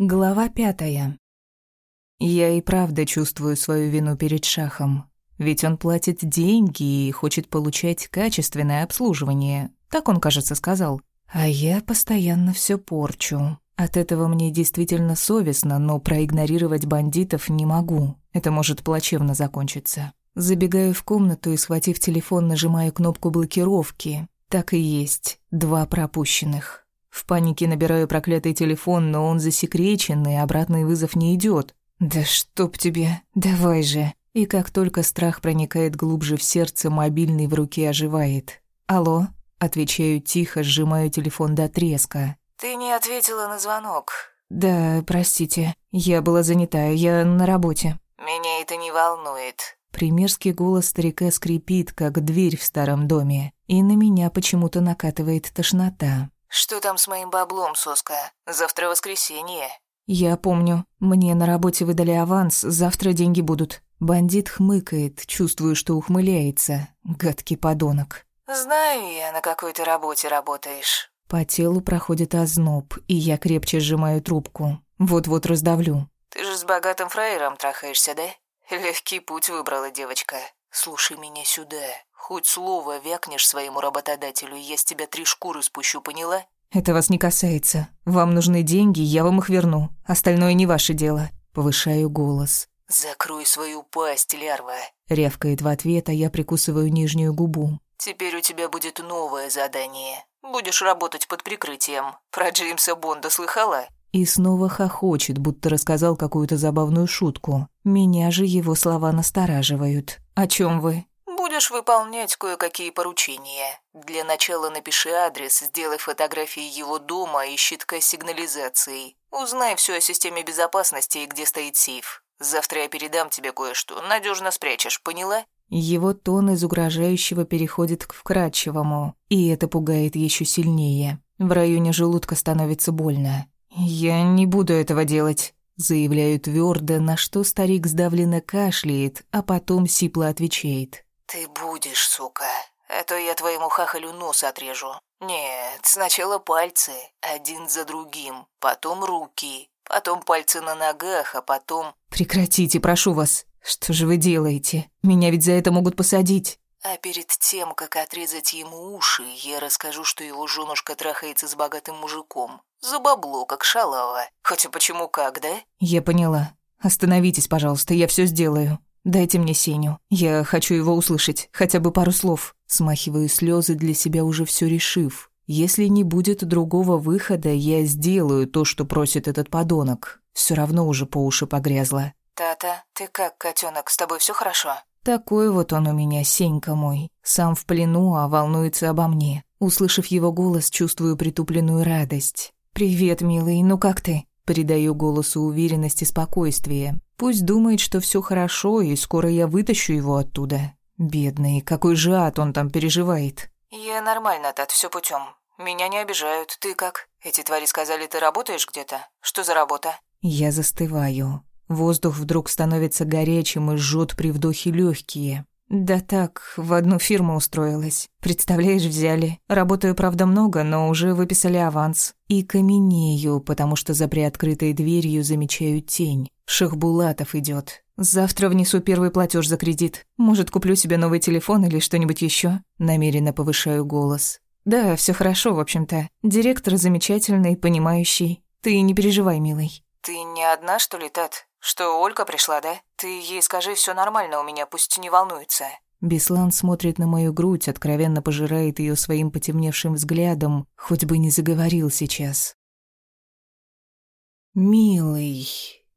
Глава пятая. Я и правда чувствую свою вину перед Шахом. Ведь он платит деньги и хочет получать качественное обслуживание. Так он, кажется, сказал. А я постоянно все порчу. От этого мне действительно совестно, но проигнорировать бандитов не могу. Это может плачевно закончиться. Забегаю в комнату и, схватив телефон, нажимаю кнопку блокировки. Так и есть. Два пропущенных. В панике набираю проклятый телефон, но он засекречен, и обратный вызов не идет. «Да чтоб тебе, давай же!» И как только страх проникает глубже в сердце, мобильный в руке оживает. «Алло?» Отвечаю тихо, сжимаю телефон до треска. «Ты не ответила на звонок». «Да, простите. Я была занята, я на работе». «Меня это не волнует». Примерский голос старика скрипит, как дверь в старом доме, и на меня почему-то накатывает тошнота. «Что там с моим баблом, соска? Завтра воскресенье». «Я помню. Мне на работе выдали аванс, завтра деньги будут». Бандит хмыкает, чувствую, что ухмыляется. Гадкий подонок. «Знаю я, на какой ты работе работаешь». По телу проходит озноб, и я крепче сжимаю трубку. Вот-вот раздавлю. «Ты же с богатым фраером трахаешься, да? Легкий путь выбрала девочка. Слушай меня сюда. Хоть слово вякнешь своему работодателю, я с тебя три шкуры спущу, поняла? Это вас не касается. Вам нужны деньги, я вам их верну. Остальное не ваше дело. Повышаю голос. Закрой свою пасть, лярва. Рявкает в ответ, а я прикусываю нижнюю губу. Теперь у тебя будет новое задание. Будешь работать под прикрытием. Про Джеймса Бонда слыхала? И снова хохочет, будто рассказал какую-то забавную шутку. Меня же его слова настораживают. «О чем вы?» Будешь выполнять кое-какие поручения. Для начала напиши адрес, сделай фотографии его дома и щитка сигнализации. Узнай все о системе безопасности и где стоит сейф. Завтра я передам тебе кое-что. Надежно спрячешь, поняла? Его тон из угрожающего переходит к вкрадчивому, и это пугает еще сильнее. В районе желудка становится больно. «Я не буду этого делать», — заявляю твердо, на что старик сдавленно кашляет, а потом сипло отвечает. «Ты будешь, сука. А то я твоему хахалю нос отрежу. Нет, сначала пальцы, один за другим, потом руки, потом пальцы на ногах, а потом...» «Прекратите, прошу вас. Что же вы делаете? Меня ведь за это могут посадить». А перед тем, как отрезать ему уши, я расскажу, что его женушка трахается с богатым мужиком. За бабло, как шалава. Хотя почему как, да? Я поняла. Остановитесь, пожалуйста, я все сделаю. «Дайте мне Сеню. Я хочу его услышать. Хотя бы пару слов». Смахиваю слезы для себя уже все решив. Если не будет другого выхода, я сделаю то, что просит этот подонок. Все равно уже по уши погрязла. «Тата, ты как, котенок, с тобой все хорошо?» Такой вот он у меня, Сенька мой. Сам в плену, а волнуется обо мне. Услышав его голос, чувствую притупленную радость. «Привет, милый, ну как ты?» Придаю голосу уверенность и спокойствие. Пусть думает, что все хорошо, и скоро я вытащу его оттуда. Бедный, какой же ад он там переживает. Я нормально, Тат, все путем. Меня не обижают. Ты как? Эти твари сказали, ты работаешь где-то? Что за работа? Я застываю. Воздух вдруг становится горячим и жжет при вдохе легкие. Да так, в одну фирму устроилась. Представляешь, взяли. Работаю, правда, много, но уже выписали аванс. И каменею, потому что за приоткрытой дверью замечаю тень. Шахбулатов идет. Завтра внесу первый платеж за кредит. Может, куплю себе новый телефон или что-нибудь еще. Намеренно повышаю голос. Да, все хорошо, в общем-то. Директор замечательный, понимающий. Ты не переживай, милый. Ты не одна, что ли, Тат? Что, Ольга пришла, да? Ты ей скажи, все нормально у меня, пусть не волнуется. Беслан смотрит на мою грудь, откровенно пожирает ее своим потемневшим взглядом, хоть бы не заговорил сейчас. «Милый,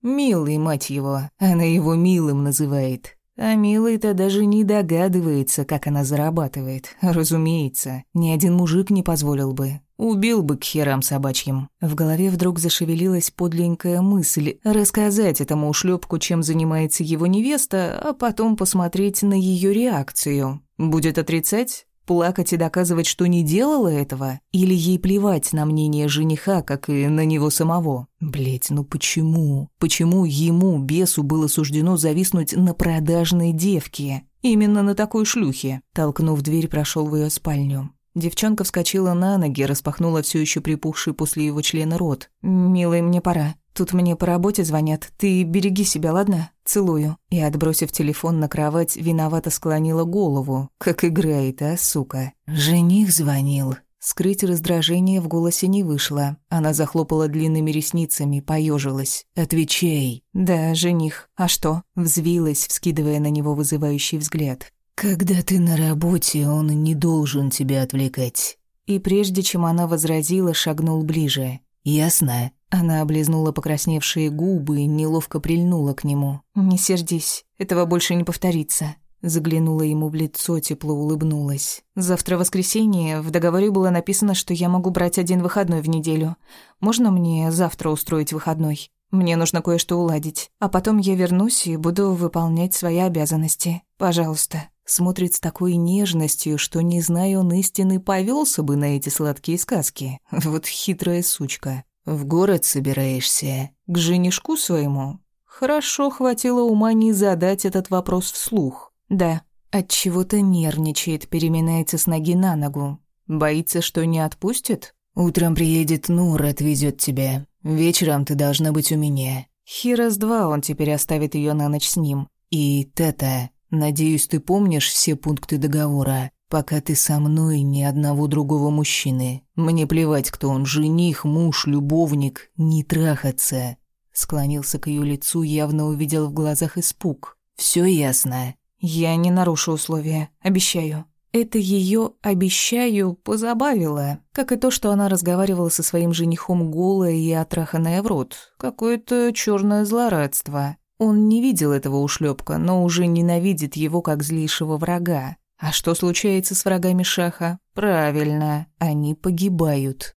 милый, мать его, она его милым называет. А милый-то даже не догадывается, как она зарабатывает. Разумеется, ни один мужик не позволил бы. Убил бы к херам собачьим. В голове вдруг зашевелилась подленькая мысль рассказать этому ушлепку, чем занимается его невеста, а потом посмотреть на ее реакцию. Будет отрицать? Плакать и доказывать, что не делала этого? Или ей плевать на мнение жениха, как и на него самого? Блять, ну почему? Почему ему, бесу, было суждено зависнуть на продажной девке? Именно на такой шлюхе. Толкнув дверь, прошел в ее спальню. Девчонка вскочила на ноги, распахнула все еще припухший после его члена рот. «Милый, мне пора». Тут мне по работе звонят. Ты береги себя, ладно? Целую». И, отбросив телефон на кровать, виновато склонила голову. Как играет, а, сука. «Жених звонил». Скрыть раздражение в голосе не вышло. Она захлопала длинными ресницами, поежилась. «Отвечай». «Да, жених. А что?» Взвилась, вскидывая на него вызывающий взгляд. «Когда ты на работе, он не должен тебя отвлекать». И прежде чем она возразила, шагнул ближе. «Ясно?» Она облизнула покрасневшие губы и неловко прильнула к нему. «Не сердись, этого больше не повторится». Заглянула ему в лицо, тепло улыбнулась. «Завтра воскресенье. В договоре было написано, что я могу брать один выходной в неделю. Можно мне завтра устроить выходной? Мне нужно кое-что уладить. А потом я вернусь и буду выполнять свои обязанности. Пожалуйста». Смотрит с такой нежностью, что, не зная он истины, повелся бы на эти сладкие сказки. Вот хитрая сучка. «В город собираешься? К женишку своему?» Хорошо хватило ума не задать этот вопрос вслух. Да, от чего-то нервничает, переминается с ноги на ногу. Боится, что не отпустит? Утром приедет Нур, отвезет тебя. Вечером ты должна быть у меня. Хирос два он теперь оставит ее на ночь с ним. И Тета, надеюсь, ты помнишь все пункты договора. Пока ты со мной, ни одного другого мужчины. Мне плевать, кто он, жених, муж, любовник, не трахаться. Склонился к ее лицу, явно увидел в глазах испуг. Все ясно. Я не нарушу условия, обещаю. Это ее «обещаю» позабавило, как и то, что она разговаривала со своим женихом голая и отраханная в рот. Какое-то черное злорадство. Он не видел этого ушлепка, но уже ненавидит его как злейшего врага. А что случается с врагами Шаха? Правильно, они погибают.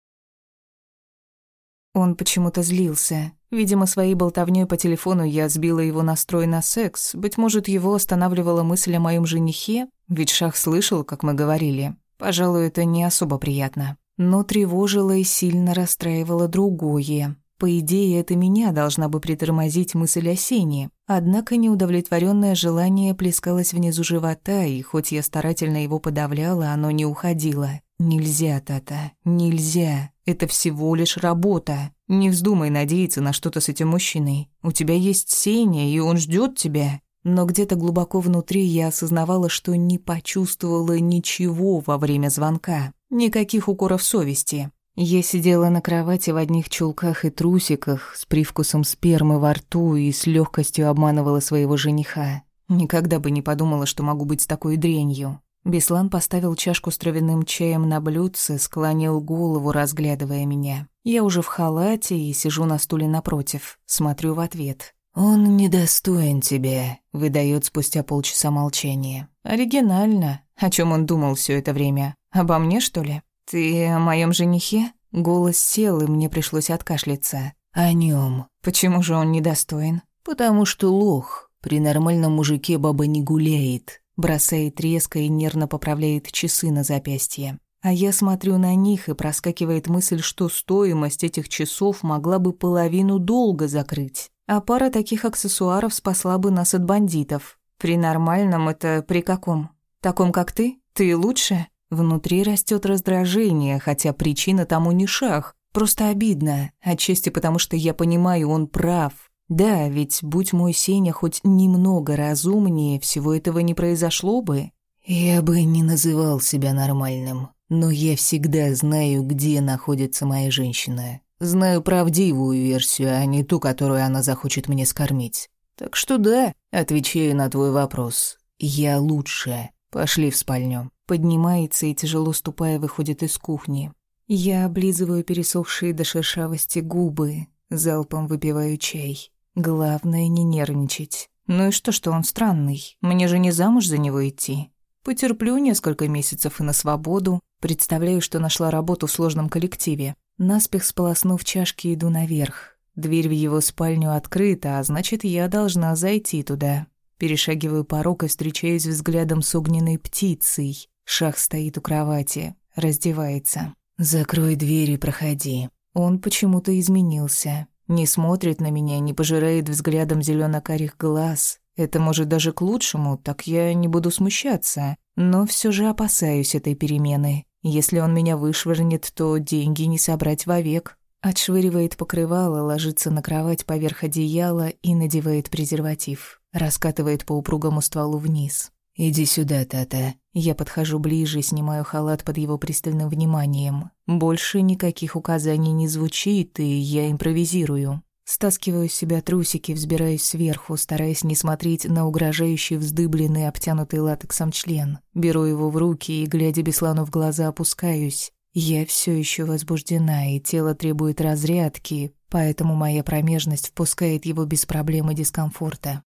Он почему-то злился. Видимо, своей болтовнёй по телефону я сбила его настрой на секс. Быть может, его останавливала мысль о моем женихе? Ведь Шах слышал, как мы говорили. Пожалуй, это не особо приятно. Но тревожило и сильно расстраивало другое. По идее, это меня должна бы притормозить мысль о Сене. Однако неудовлетворенное желание плескалось внизу живота, и хоть я старательно его подавляла, оно не уходило. «Нельзя, Тата, нельзя. Это всего лишь работа. Не вздумай надеяться на что-то с этим мужчиной. У тебя есть Сеня, и он ждет тебя». Но где-то глубоко внутри я осознавала, что не почувствовала ничего во время звонка. Никаких укоров совести. Я сидела на кровати в одних чулках и трусиках, с привкусом спермы во рту и с легкостью обманывала своего жениха. Никогда бы не подумала, что могу быть такой дрянью. Беслан поставил чашку с травяным чаем на блюдце, склонил голову, разглядывая меня. Я уже в халате и сижу на стуле напротив, смотрю в ответ. «Он недостоин тебя», — выдает спустя полчаса молчания. «Оригинально. О чем он думал все это время? Обо мне, что ли? Ты о моем женихе?» Голос сел, и мне пришлось откашляться. «О нем. Почему же он недостоин?» «Потому что лох. При нормальном мужике баба не гуляет. Бросает резко и нервно поправляет часы на запястье. А я смотрю на них, и проскакивает мысль, что стоимость этих часов могла бы половину долга закрыть. А пара таких аксессуаров спасла бы нас от бандитов. При нормальном это при каком? Таком, как ты? Ты лучше? Внутри растет раздражение, хотя причина тому не шах. Просто обидно, отчасти потому, что я понимаю, он прав. Да, ведь будь мой Сеня хоть немного разумнее, всего этого не произошло бы. Я бы не называл себя нормальным, но я всегда знаю, где находится моя женщина. Знаю правдивую версию, а не ту, которую она захочет мне скормить. Так что да, отвечаю на твой вопрос. Я лучше. Пошли в спальню. Поднимается и, тяжело ступая, выходит из кухни. Я облизываю пересохшие до шершавости губы, залпом выпиваю чай. Главное не нервничать. Ну и что, что он странный? Мне же не замуж за него идти. Потерплю несколько месяцев и на свободу. Представляю, что нашла работу в сложном коллективе. Наспех сполоснув чашки, иду наверх. Дверь в его спальню открыта, а значит, я должна зайти туда. Перешагиваю порог и встречаюсь взглядом с огненной птицей. Шах стоит у кровати, раздевается. «Закрой дверь и проходи». Он почему-то изменился. Не смотрит на меня, не пожирает взглядом зелено-карих глаз. Это может даже к лучшему, так я не буду смущаться. Но все же опасаюсь этой перемены. Если он меня вышвырнет, то деньги не собрать вовек. Отшвыривает покрывало, ложится на кровать поверх одеяла и надевает презерватив. Раскатывает по упругому стволу вниз. «Иди сюда, Тата». Я подхожу ближе, снимаю халат под его пристальным вниманием. Больше никаких указаний не звучит, и я импровизирую. Стаскиваю с себя трусики, взбираюсь сверху, стараясь не смотреть на угрожающий вздыбленный, обтянутый латексом член. Беру его в руки и, глядя Беслану в глаза, опускаюсь. Я все еще возбуждена, и тело требует разрядки, поэтому моя промежность впускает его без проблем и дискомфорта.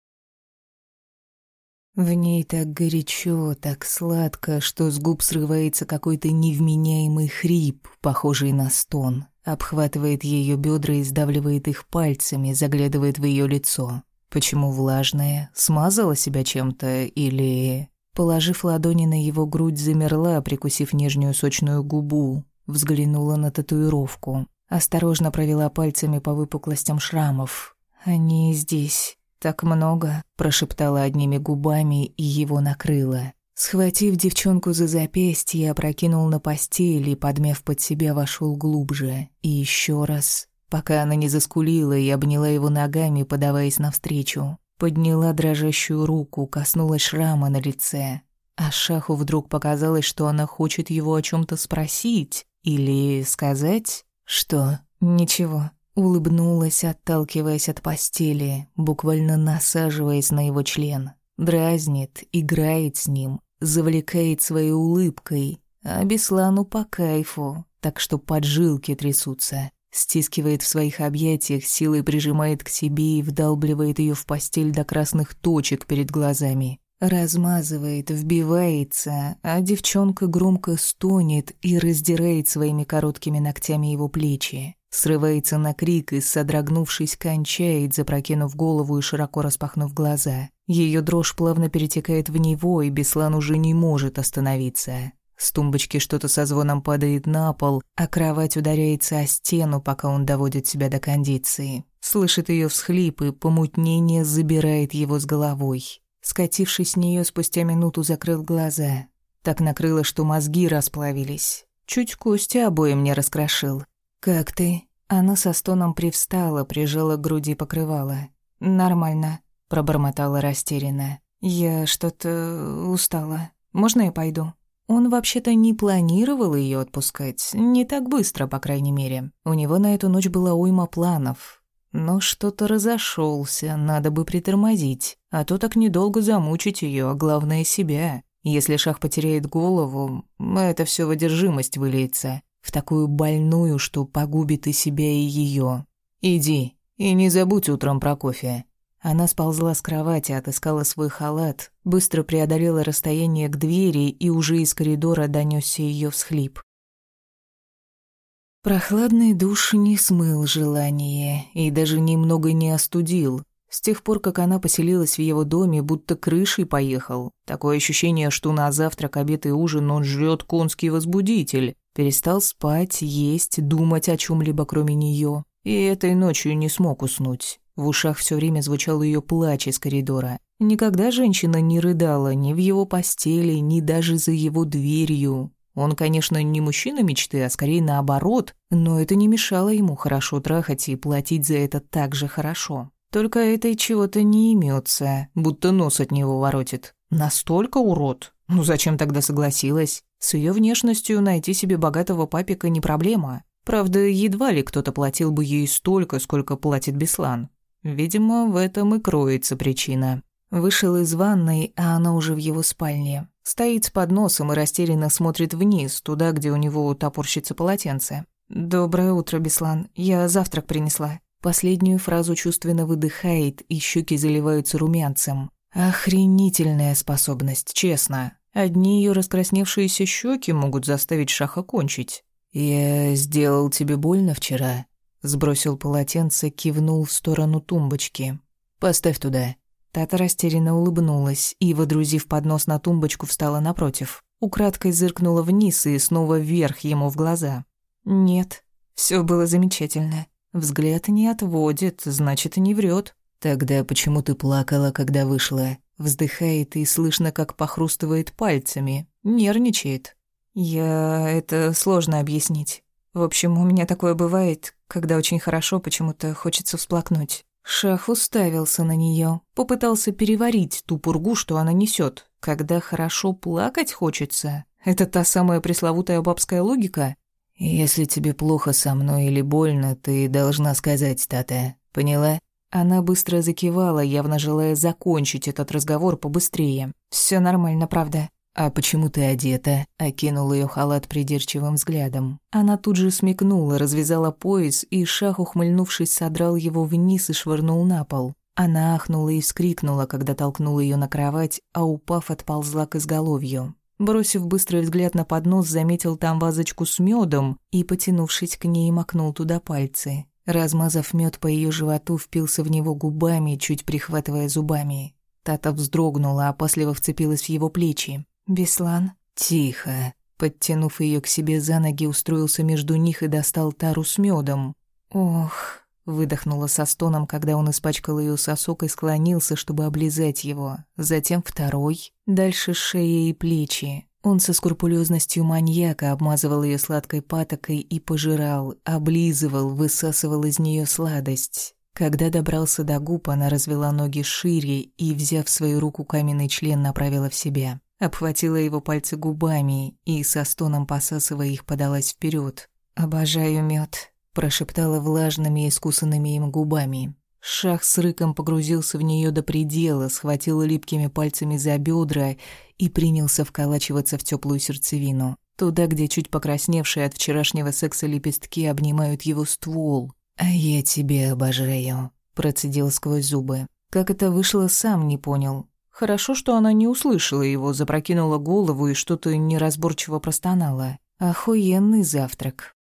В ней так горячо, так сладко, что с губ срывается какой-то невменяемый хрип, похожий на стон. Обхватывает ее бедра и сдавливает их пальцами, заглядывает в ее лицо. Почему влажная? Смазала себя чем-то или... Положив ладони на его грудь, замерла, прикусив нижнюю сочную губу. Взглянула на татуировку. Осторожно провела пальцами по выпуклостям шрамов. «Они здесь. «Так много», — прошептала одними губами и его накрыла. Схватив девчонку за запястье, опрокинул на постель и, подмяв под себя, вошел глубже. И еще раз, пока она не заскулила и обняла его ногами, подаваясь навстречу. Подняла дрожащую руку, коснулась шрама на лице. А Шаху вдруг показалось, что она хочет его о чем то спросить или сказать, что «ничего, Улыбнулась, отталкиваясь от постели, буквально насаживаясь на его член. Дразнит, играет с ним, завлекает своей улыбкой, а Беслану по кайфу, так что поджилки трясутся. Стискивает в своих объятиях, силой прижимает к себе и вдалбливает ее в постель до красных точек перед глазами. Размазывает, вбивается, а девчонка громко стонет и раздирает своими короткими ногтями его плечи. Срывается на крик и, содрогнувшись, кончает, запрокинув голову и широко распахнув глаза. Ее дрожь плавно перетекает в него, и Беслан уже не может остановиться. С тумбочки что-то со звоном падает на пол, а кровать ударяется о стену, пока он доводит себя до кондиции. Слышит ее всхлипы, помутнение забирает его с головой. Скатившись с нее спустя минуту, закрыл глаза. Так накрыло, что мозги расплавились. Чуть кости обоим не раскрошил. «Как ты?» Она со стоном привстала, прижала к груди покрывало. «Нормально», — пробормотала растерянно. «Я что-то устала. Можно я пойду?» Он вообще-то не планировал ее отпускать, не так быстро, по крайней мере. У него на эту ночь была уйма планов. Но что-то разошелся, надо бы притормозить, а то так недолго замучить ее, а главное себя. Если шах потеряет голову, это все в одержимость выльется в такую больную, что погубит и себя, и ее. Иди, и не забудь утром про кофе». Она сползла с кровати, отыскала свой халат, быстро преодолела расстояние к двери, и уже из коридора донесся ее всхлип. Прохладный душ не смыл желание и даже немного не остудил. С тех пор, как она поселилась в его доме, будто крышей поехал. Такое ощущение, что на завтрак, обед и ужин он жрет конский возбудитель. Перестал спать, есть, думать о чем либо кроме нее. И этой ночью не смог уснуть. В ушах все время звучал ее плач из коридора. Никогда женщина не рыдала ни в его постели, ни даже за его дверью. Он, конечно, не мужчина мечты, а скорее наоборот, но это не мешало ему хорошо трахать и платить за это так же хорошо. Только этой чего-то не имется, будто нос от него воротит. Настолько урод. Ну зачем тогда согласилась? С ее внешностью найти себе богатого папика не проблема. Правда, едва ли кто-то платил бы ей столько, сколько платит Беслан. Видимо, в этом и кроется причина. Вышел из ванной, а она уже в его спальне. Стоит с подносом и растерянно смотрит вниз, туда, где у него топорщится полотенце. «Доброе утро, Беслан. Я завтрак принесла». Последнюю фразу чувственно выдыхает, и щеки заливаются румянцем. Охренительная способность, честно. Одни ее раскрасневшиеся щеки могут заставить Шаха кончить. «Я сделал тебе больно вчера?» Сбросил полотенце, кивнул в сторону тумбочки. «Поставь туда». Тата растерянно улыбнулась и, водрузив поднос на тумбочку, встала напротив. Украдкой зыркнула вниз и снова вверх ему в глаза. «Нет, все было замечательно. Взгляд не отводит, значит, не врет. Тогда почему ты плакала, когда вышла?» Вздыхает и слышно, как похрустывает пальцами. Нервничает. Я... это сложно объяснить. В общем, у меня такое бывает, Когда очень хорошо, почему-то хочется всплакнуть. Шах уставился на нее, попытался переварить ту пургу, что она несет. Когда хорошо плакать хочется, это та самая пресловутая бабская логика? «Если тебе плохо со мной или больно, ты должна сказать, Тата. Поняла?» Она быстро закивала, явно желая закончить этот разговор побыстрее. Все нормально, правда?» «А почему ты одета?» — окинул ее халат придирчивым взглядом. Она тут же смекнула, развязала пояс, и шах, ухмыльнувшись, содрал его вниз и швырнул на пол. Она ахнула и вскрикнула, когда толкнул ее на кровать, а упав, отползла к изголовью. Бросив быстрый взгляд на поднос, заметил там вазочку с медом и, потянувшись к ней, макнул туда пальцы. Размазав мед по ее животу, впился в него губами, чуть прихватывая зубами. Тата вздрогнула, опасливо вцепилась в его плечи. «Беслан?» «Тихо». Подтянув ее к себе за ноги, устроился между них и достал тару с медом. «Ох...» Выдохнула со стоном, когда он испачкал ее сосок и склонился, чтобы облизать его. Затем второй, дальше шея и плечи. Он со скрупулезностью маньяка обмазывал ее сладкой патокой и пожирал, облизывал, высасывал из нее сладость. Когда добрался до губ, она развела ноги шире и, взяв в свою руку каменный член, направила в себя. Обхватила его пальцы губами и, со стоном посасывая их, подалась вперед. «Обожаю мед прошептала влажными и искусанными им губами. Шах с рыком погрузился в нее до предела, схватил липкими пальцами за бедра и принялся вколачиваться в теплую сердцевину, туда, где чуть покрасневшие от вчерашнего секса лепестки обнимают его ствол. «А я тебя обожаю», — процедил сквозь зубы. Как это вышло, сам не понял. Хорошо, что она не услышала его, запрокинула голову и что-то неразборчиво простонала. Охуенный завтрак.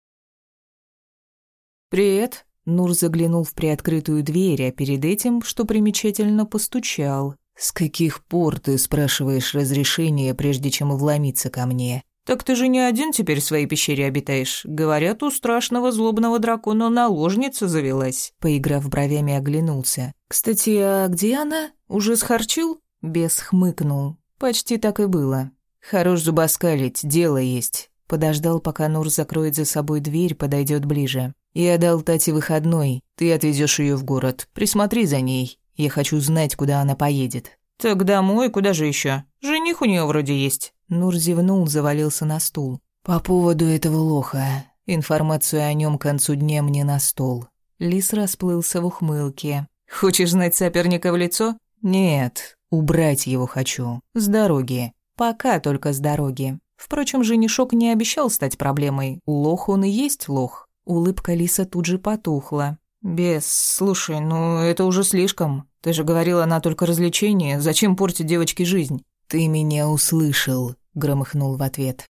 «Привет!» Нур заглянул в приоткрытую дверь, а перед этим, что примечательно, постучал. «С каких пор ты спрашиваешь разрешение, прежде чем вломиться ко мне?» «Так ты же не один теперь в своей пещере обитаешь. Говорят, у страшного злобного дракона наложница завелась». Поиграв бровями, оглянулся. «Кстати, а где она? Уже схарчил?» Бес хмыкнул. «Почти так и было. Хорош зубоскалить, дело есть». Подождал, пока Нур закроет за собой дверь, подойдет ближе. Я дал Тате выходной. Ты отвезешь ее в город. Присмотри за ней. Я хочу знать, куда она поедет». «Так домой, куда же еще? Жених у нее вроде есть». Нур зевнул, завалился на стул. «По поводу этого лоха. Информацию о нем к концу дня мне на стол». Лис расплылся в ухмылке. «Хочешь знать соперника в лицо?» «Нет, убрать его хочу. С дороги. Пока только с дороги. Впрочем, женишок не обещал стать проблемой. Лох он и есть лох. Улыбка Лиса тут же потухла. «Бес, слушай, ну это уже слишком. Ты же говорила, она только развлечение. Зачем портить девочке жизнь?» «Ты меня услышал», — громыхнул в ответ.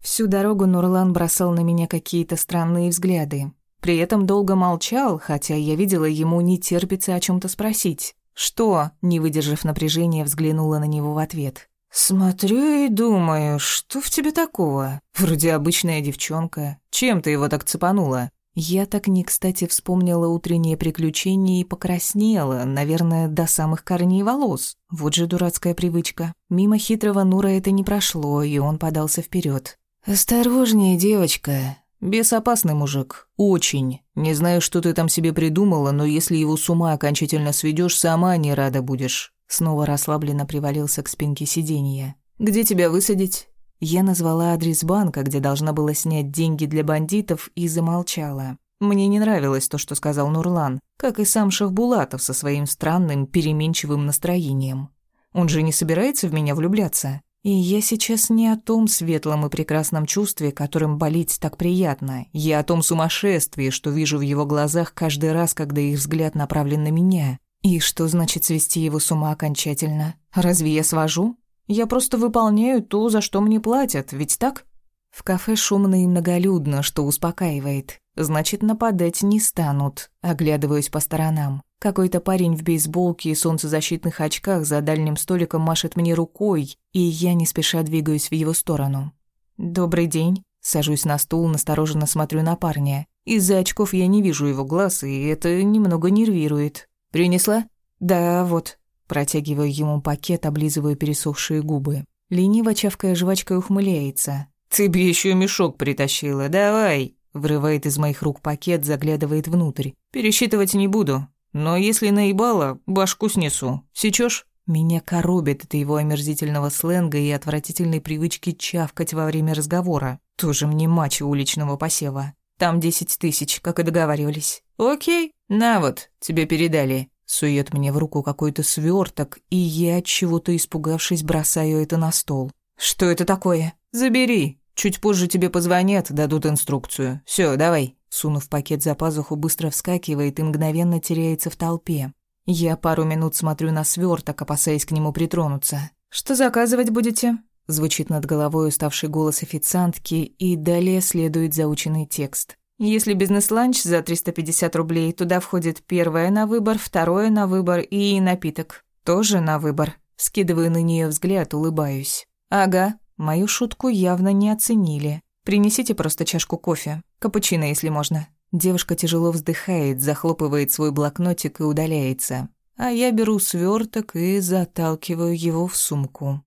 Всю дорогу Нурлан бросал на меня какие-то странные взгляды. При этом долго молчал, хотя я видела, ему не терпится о чем то спросить. «Что?» — не выдержав напряжения, взглянула на него в ответ. «Смотрю и думаю, что в тебе такого? Вроде обычная девчонка. Чем ты его так цепанула?» Я так не кстати вспомнила утреннее приключение и покраснела, наверное, до самых корней волос. Вот же дурацкая привычка. Мимо хитрого Нура это не прошло, и он подался вперед. «Осторожнее, девочка. Безопасный мужик. Очень. Не знаю, что ты там себе придумала, но если его с ума окончательно сведешь, сама не рада будешь. Снова расслабленно привалился к спинке сиденья. «Где тебя высадить?» Я назвала адрес банка, где должна была снять деньги для бандитов, и замолчала. Мне не нравилось то, что сказал Нурлан, как и сам Шахбулатов со своим странным переменчивым настроением. Он же не собирается в меня влюбляться. И я сейчас не о том светлом и прекрасном чувстве, которым болеть так приятно. Я о том сумасшествии, что вижу в его глазах каждый раз, когда их взгляд направлен на меня. И что значит свести его с ума окончательно? Разве я свожу? Я просто выполняю то, за что мне платят, ведь так? В кафе шумно и многолюдно, что успокаивает. Значит, нападать не станут. Оглядываюсь по сторонам. Какой-то парень в бейсболке и солнцезащитных очках за дальним столиком машет мне рукой, и я не спеша двигаюсь в его сторону. «Добрый день». Сажусь на стул, настороженно смотрю на парня. Из-за очков я не вижу его глаз, и это немного нервирует. «Принесла?» «Да, вот». Протягиваю ему пакет, облизываю пересохшие губы. Лениво чавкая жвачкой ухмыляется. «Ты бы еще мешок притащила, давай!» Врывает из моих рук пакет, заглядывает внутрь. «Пересчитывать не буду. Но если наебало, башку снесу. Сечешь? Меня коробит от его омерзительного сленга и отвратительной привычки чавкать во время разговора. Тоже мне мачо уличного посева. Там десять тысяч, как и договаривались. Окей, на вот, тебе передали. Сует мне в руку какой-то сверток, и я, чего-то испугавшись, бросаю это на стол. Что это такое? Забери. Чуть позже тебе позвонят, дадут инструкцию. Все, давай. Сунув пакет за пазуху, быстро вскакивает и мгновенно теряется в толпе. Я пару минут смотрю на сверток, опасаясь к нему притронуться. «Что заказывать будете?» Звучит над головой уставший голос официантки, и далее следует заученный текст. Если бизнес-ланч за 350 рублей, туда входит первое на выбор, второе на выбор и напиток. Тоже на выбор. Скидываю на нее взгляд, улыбаюсь. «Ага, мою шутку явно не оценили. Принесите просто чашку кофе. Капучино, если можно». Девушка тяжело вздыхает, захлопывает свой блокнотик и удаляется. А я беру сверток и заталкиваю его в сумку.